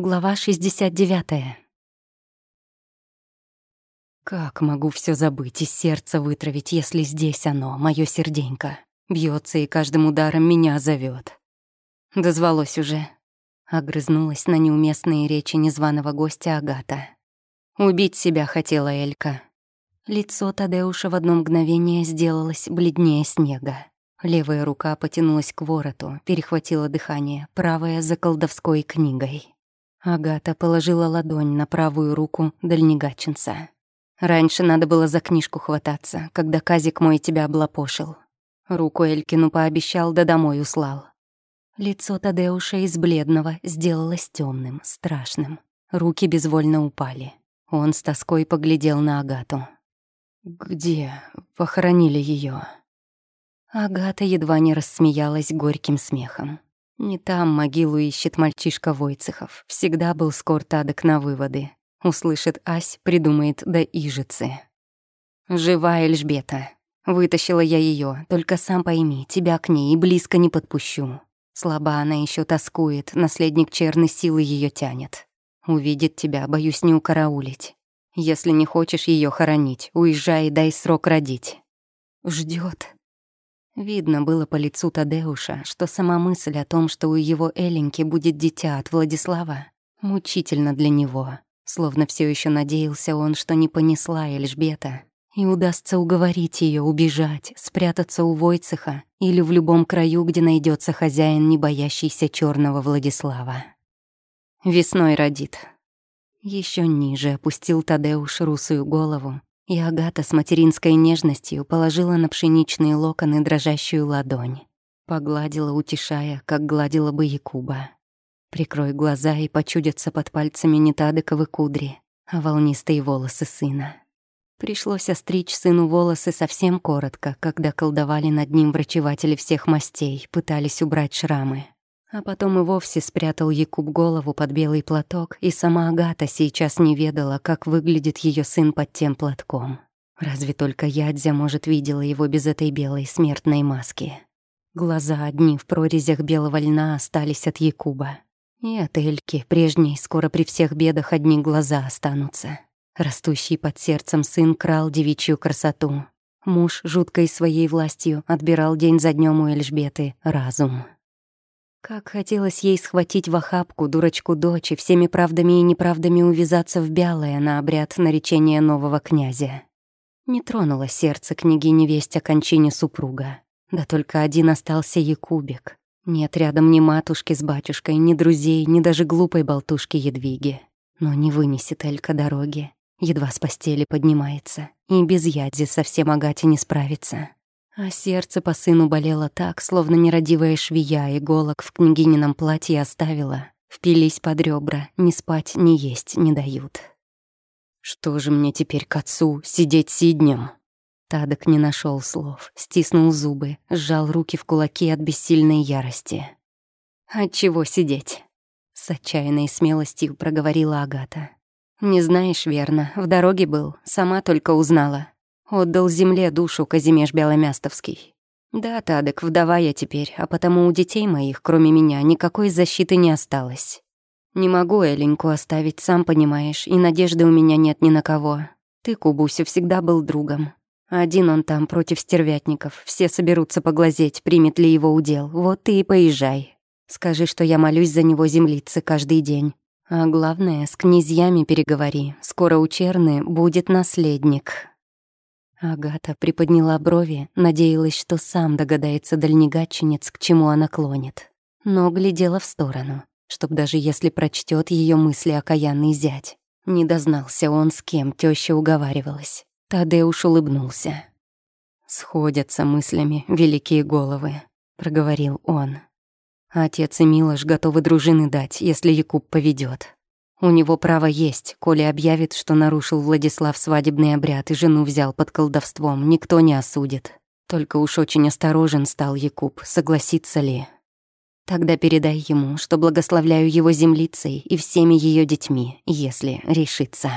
Глава 69. Как могу все забыть и сердце вытравить, если здесь оно, мое серденько, бьется и каждым ударом меня зовет. Дозвалось уже. Огрызнулась на неуместные речи незваного гостя Агата. Убить себя хотела Элька. Лицо Тадеуша в одно мгновение сделалось бледнее снега. Левая рука потянулась к вороту, перехватила дыхание, правая — за колдовской книгой. Агата положила ладонь на правую руку дальнегаченца. «Раньше надо было за книжку хвататься, когда Казик мой тебя облапошил. Руку Элькину пообещал, да домой услал». Лицо Тадеуша из бледного сделалось темным, страшным. Руки безвольно упали. Он с тоской поглядел на Агату. «Где похоронили ее? Агата едва не рассмеялась горьким смехом. Не там могилу ищет мальчишка Войцехов. Всегда был скор Тадок на выводы. Услышит Ась, придумает да ижицы. «Жива Эльжбета. Вытащила я ее, только сам пойми, тебя к ней близко не подпущу. Слаба она еще тоскует, наследник черной силы ее тянет. Увидит тебя, боюсь не укараулить. Если не хочешь ее хоронить, уезжай и дай срок родить». Ждет. Видно было по лицу Тадеуша, что сама мысль о том, что у его Эленьки будет дитя от Владислава, мучительно для него. Словно все еще надеялся он, что не понесла Эльжбета, и удастся уговорить ее убежать, спрятаться у Войцеха или в любом краю, где найдется хозяин, не боящийся черного Владислава. Весной родит. Еще ниже опустил Тадеуш русую голову и Агата с материнской нежностью положила на пшеничные локоны дрожащую ладонь. Погладила, утешая, как гладила бы Якуба. Прикрой глаза и почудятся под пальцами не тадыковы кудри, а волнистые волосы сына. Пришлось остричь сыну волосы совсем коротко, когда колдовали над ним врачеватели всех мастей, пытались убрать шрамы. А потом и вовсе спрятал Якуб голову под белый платок, и сама Агата сейчас не ведала, как выглядит ее сын под тем платком. Разве только Ядзя, может, видела его без этой белой смертной маски. Глаза одни в прорезях белого льна остались от Якуба. И от Эльки, прежней, скоро при всех бедах одни глаза останутся. Растущий под сердцем сын крал девичью красоту. Муж, жуткой своей властью, отбирал день за днем у Эльжбеты разум. Как хотелось ей схватить в охапку дурочку дочь и всеми правдами и неправдами увязаться в бялое на обряд наречения нового князя. Не тронуло сердце княгини весть о кончине супруга. Да только один остался Якубик. Нет рядом ни матушки с батюшкой, ни друзей, ни даже глупой болтушки Едвиги. Но не вынесет Элька дороги. Едва с постели поднимается. И без Ядзи совсем Агате не справится. А сердце по сыну болело так, словно нерадивая швея иголок в княгинином платье оставила. Впились под ребра, ни спать, ни есть не дают. «Что же мне теперь к отцу, сидеть сиднем?» Тадок не нашел слов, стиснул зубы, сжал руки в кулаки от бессильной ярости. «Отчего сидеть?» С отчаянной смелостью проговорила Агата. «Не знаешь, верно, в дороге был, сама только узнала. Отдал земле душу Казимеш Беломястовский. Да, Тадек, вдова я теперь, а потому у детей моих, кроме меня, никакой защиты не осталось. Не могу Эленьку оставить, сам понимаешь, и надежды у меня нет ни на кого. Ты, Кубусю, всегда был другом. Один он там против стервятников. Все соберутся поглазеть, примет ли его удел. Вот ты и поезжай. Скажи, что я молюсь за него землицы каждый день. А главное, с князьями переговори. Скоро у Черны будет наследник. Агата приподняла брови, надеялась, что сам догадается дальнегатчинец, к чему она клонит. Но глядела в сторону, чтоб даже если прочтет ее мысли окаянный зять. Не дознался он, с кем теща уговаривалась. Тадеуш улыбнулся. «Сходятся мыслями великие головы», — проговорил он. «Отец и Милош готовы дружины дать, если Якуб поведет. У него право есть, коли объявит, что нарушил Владислав свадебный обряд и жену взял под колдовством, никто не осудит. Только уж очень осторожен стал Якуб, согласится ли. Тогда передай ему, что благословляю его землицей и всеми ее детьми, если решится.